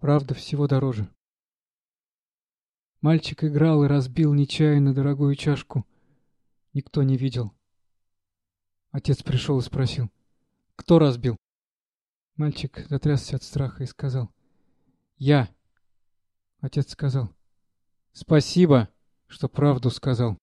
Правда всего дороже. Мальчик играл и разбил нечаянно дорогую чашку. Никто не видел. Отец пришел и спросил. Кто разбил? Мальчик затрясся от страха и сказал. Я. Отец сказал. Спасибо, что правду сказал.